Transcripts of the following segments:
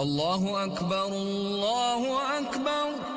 الله أكبر الله أكبر.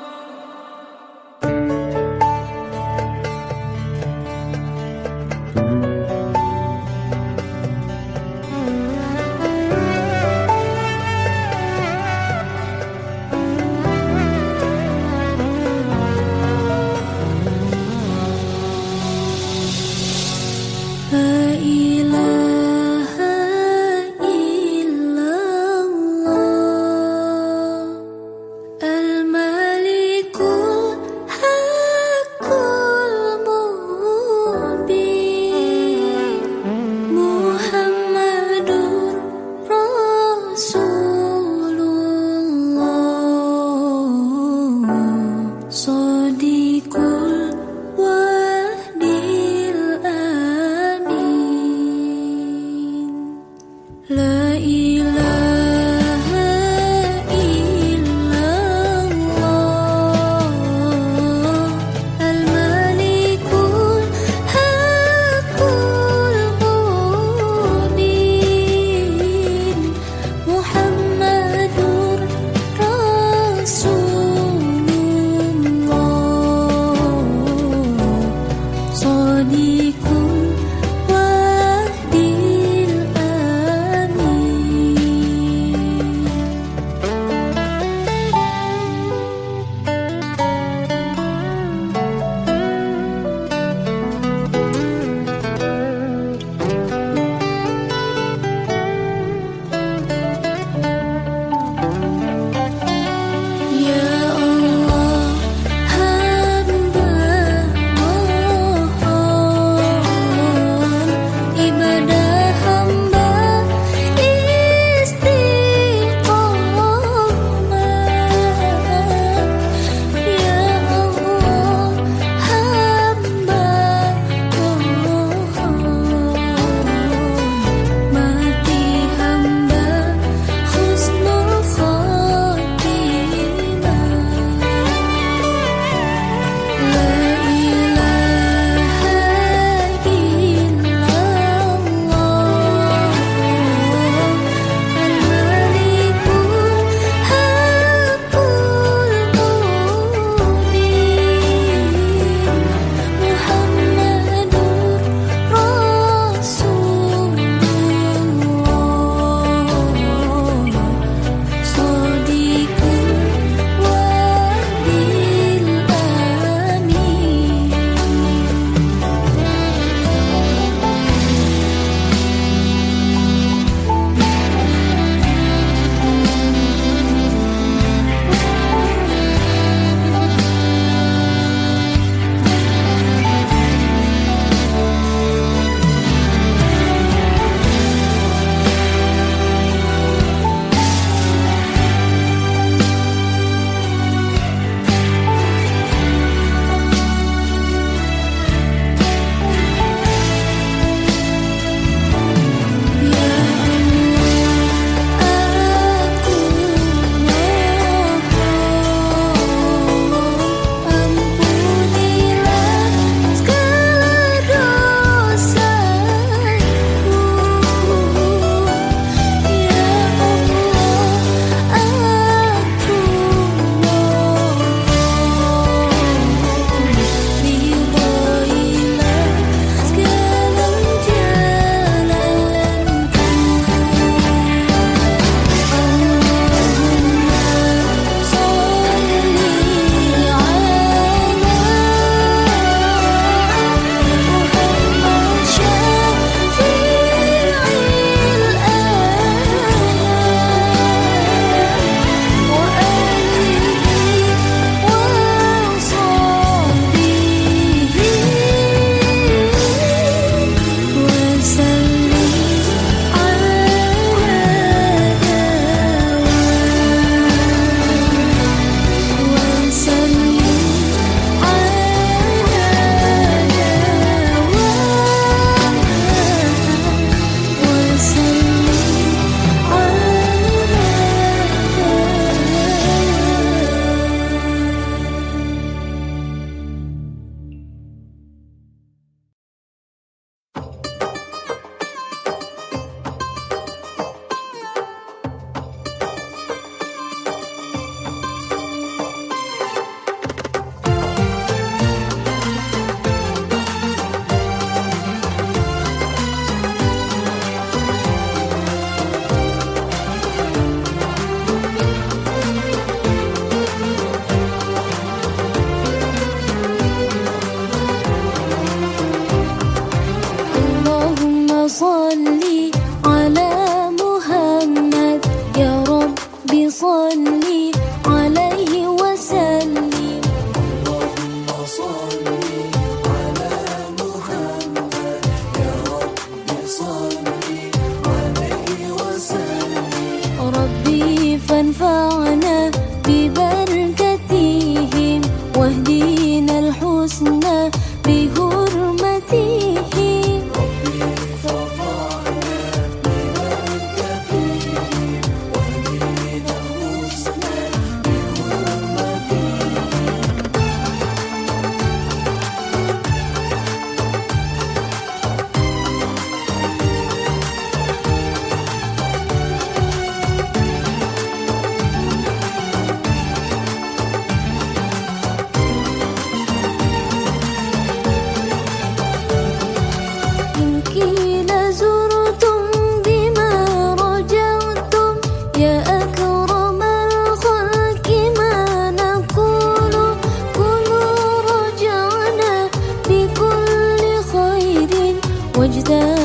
the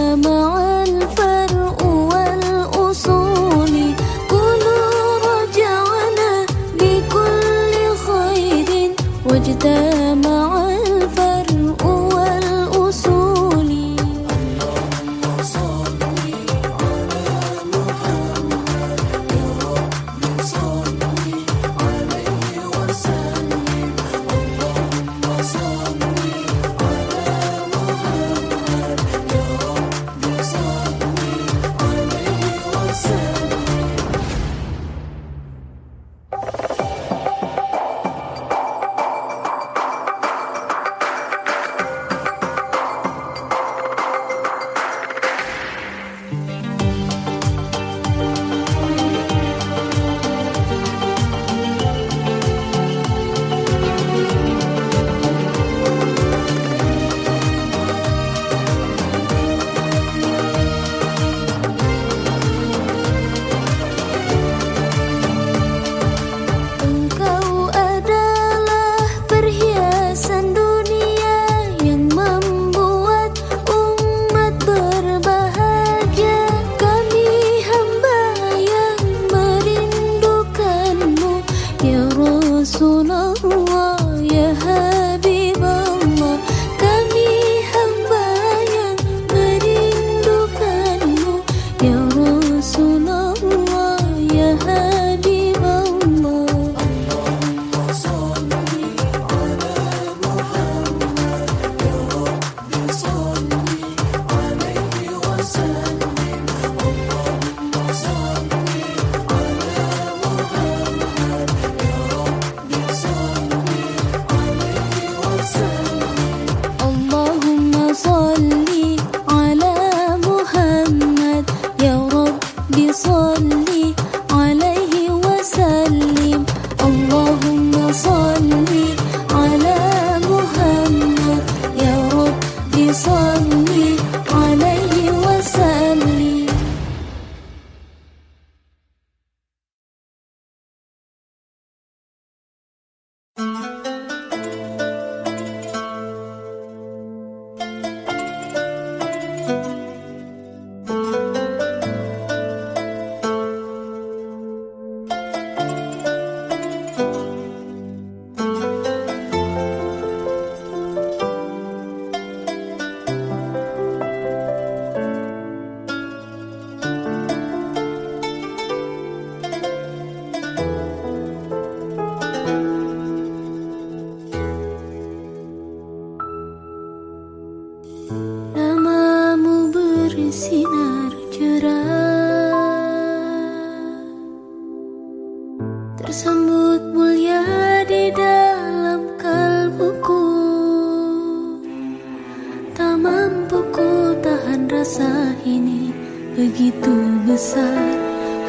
besar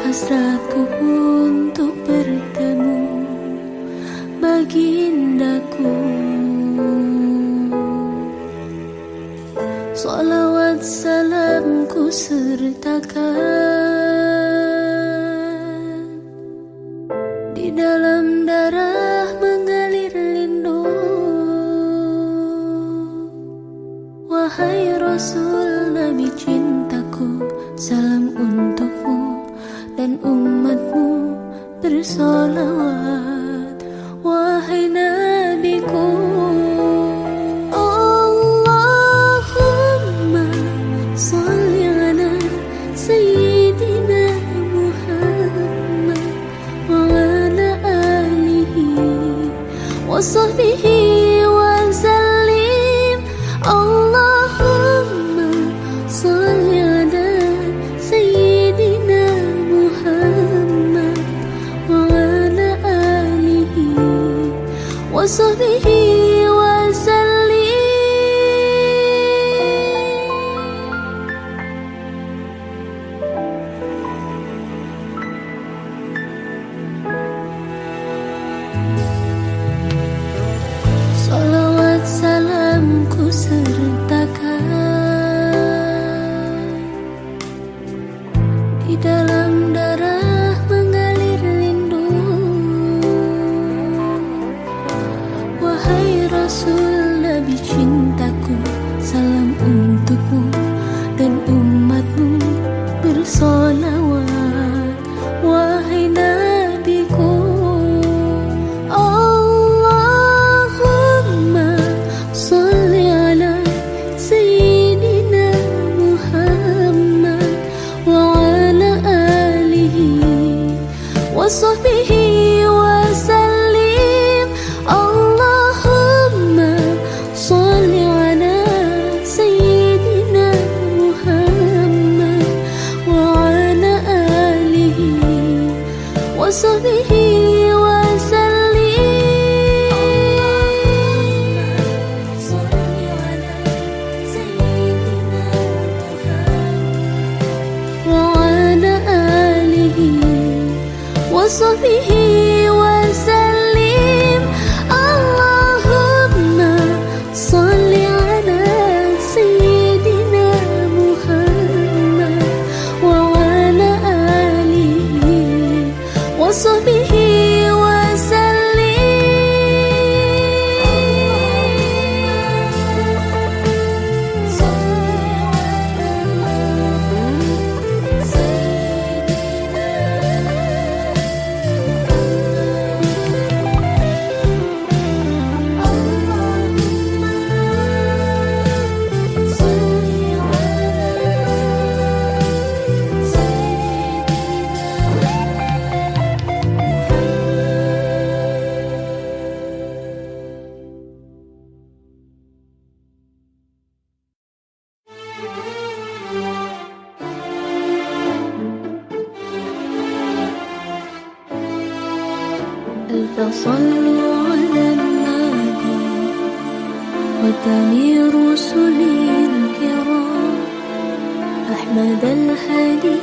hasratku untuk bertemu Bagindaku Salawat salamku sertakan Di dalam darah mengalir lindung. Wahai Rasul Nabi cintaku Salam صلوات وهنا صلوا على النبي ختم رسل الكرام. أحمد الهادي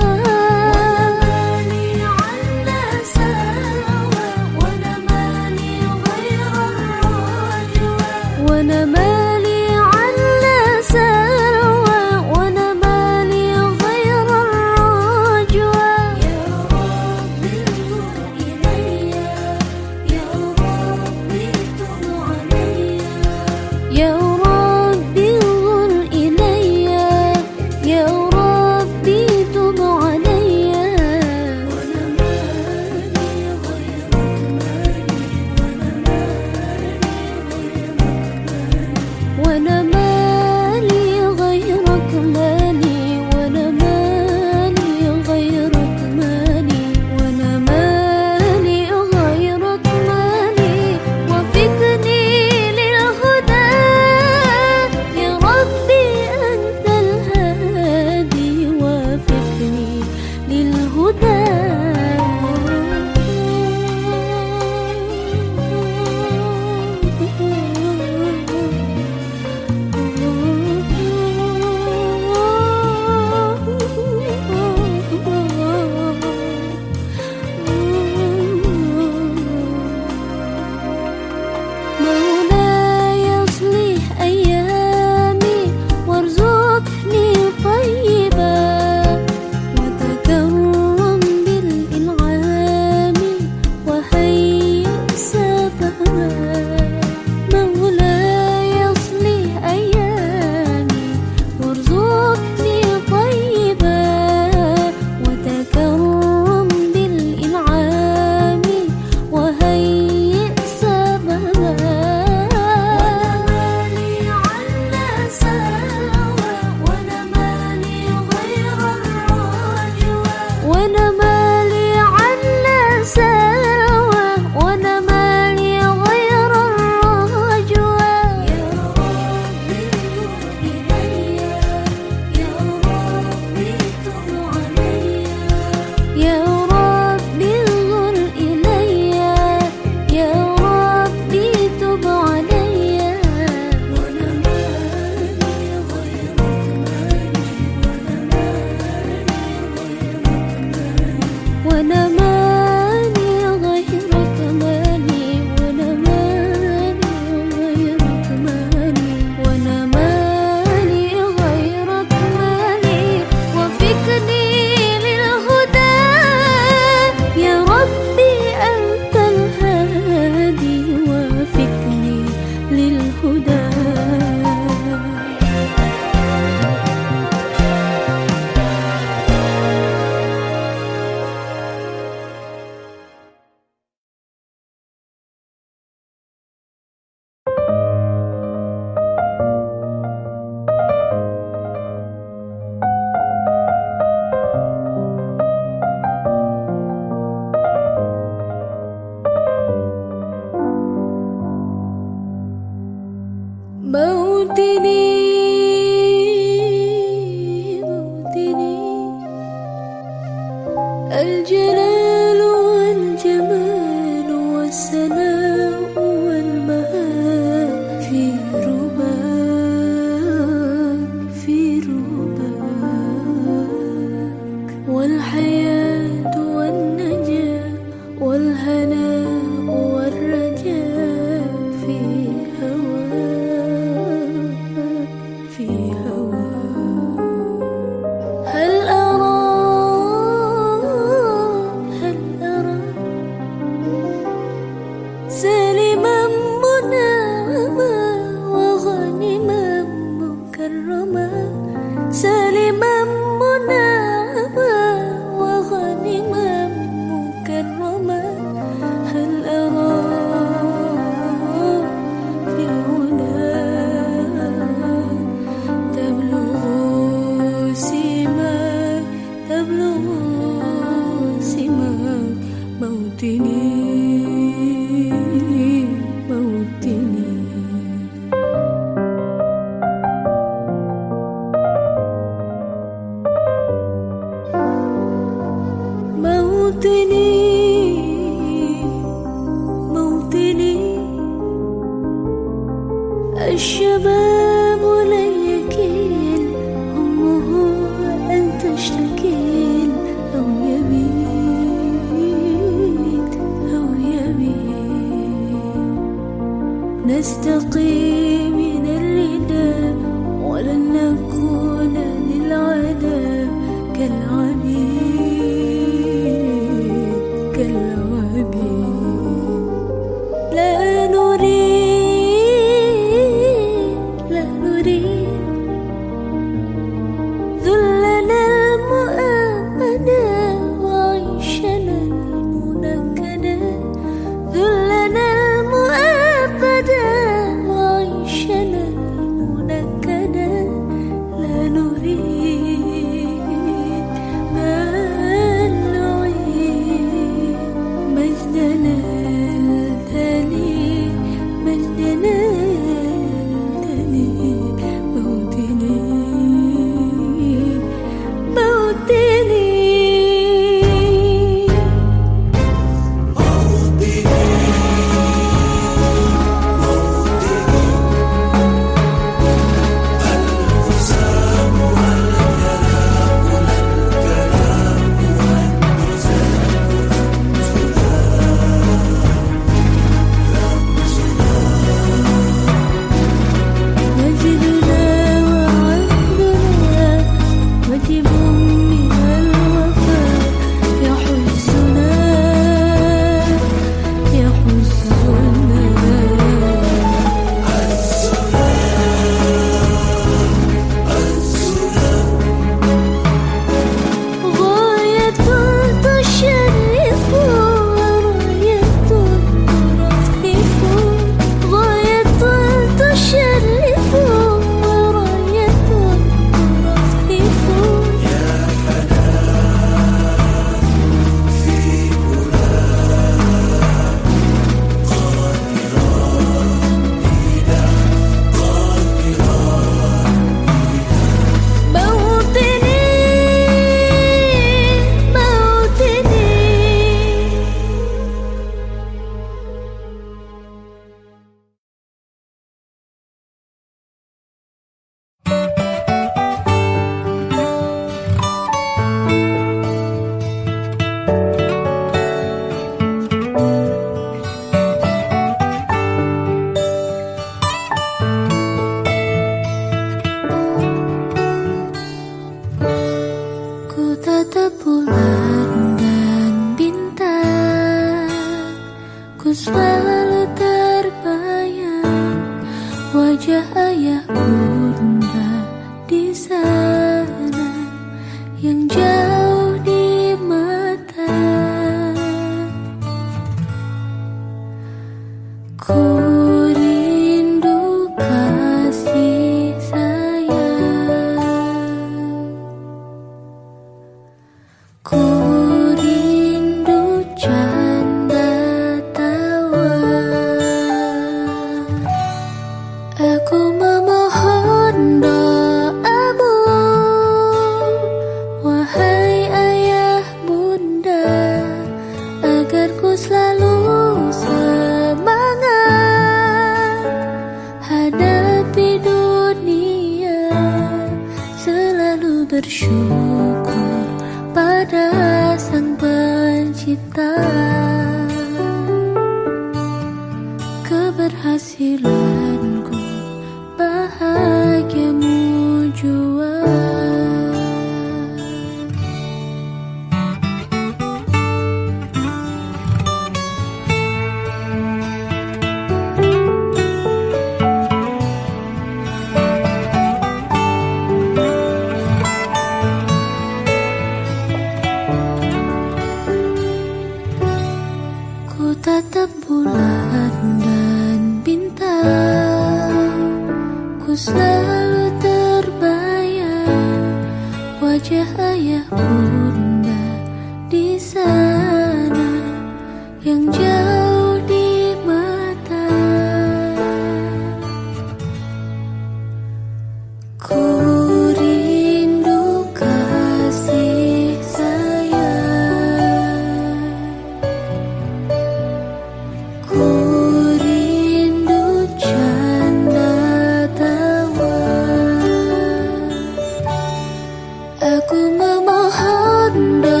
cứ mơ mơ hát đời.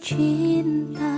Cinta